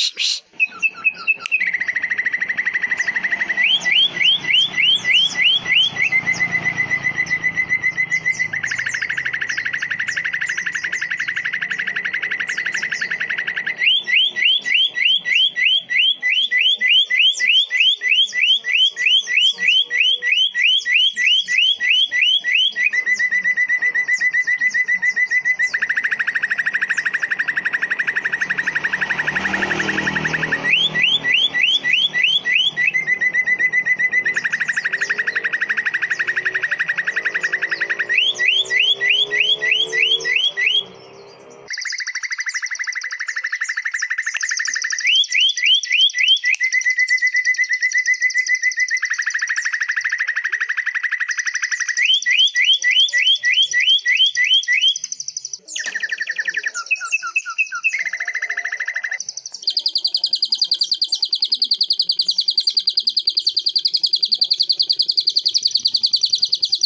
Psst, psst. You